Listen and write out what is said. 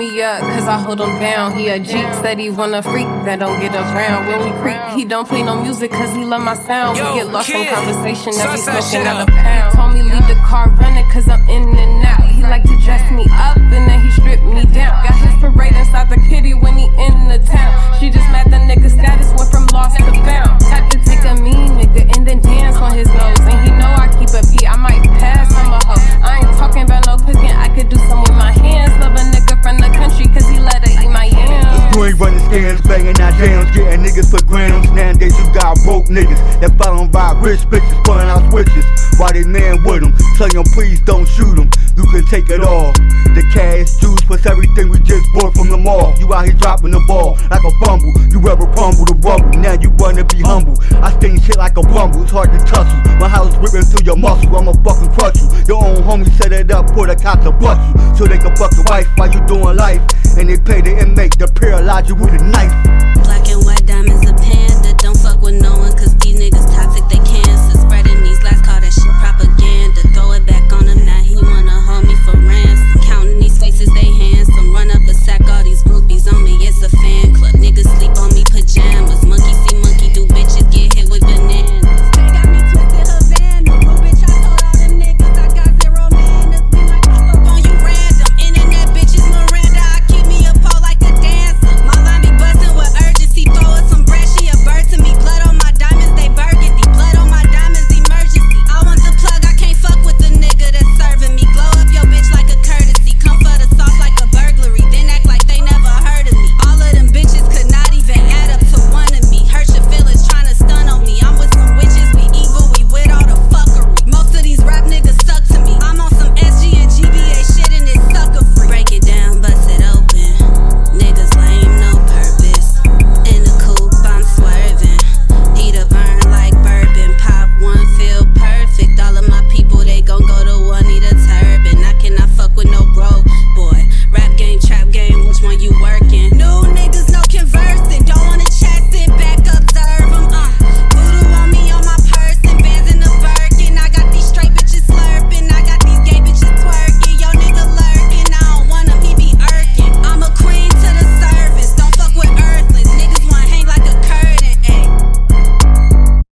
I hold him down. He a G, said he want a freak that don't get around. When we creep, he don't play no music cause he love my sound. Yo, we get lost in conversation as he suss that smoking out a pound. Told me leave the banging out jams, getting niggas for grams. Nowadays you got broke niggas that following by rich bitches, pulling out switches. While they man with them, tell them please don't shoot them. You can take it all. The cash, juice, plus everything we just bought from the mall. You out here dropping the ball like a bumble. You ever crumble the rubble, now you wanna be humble. I sting shit like a bumble, it's hard to tussle. My house ripping through your muscle, I'ma fucking crush you. Your own homie set it up for the cops to bust you. So they can fuck your wife while you doing life. And they pay the inmate to paralyze you with a knife.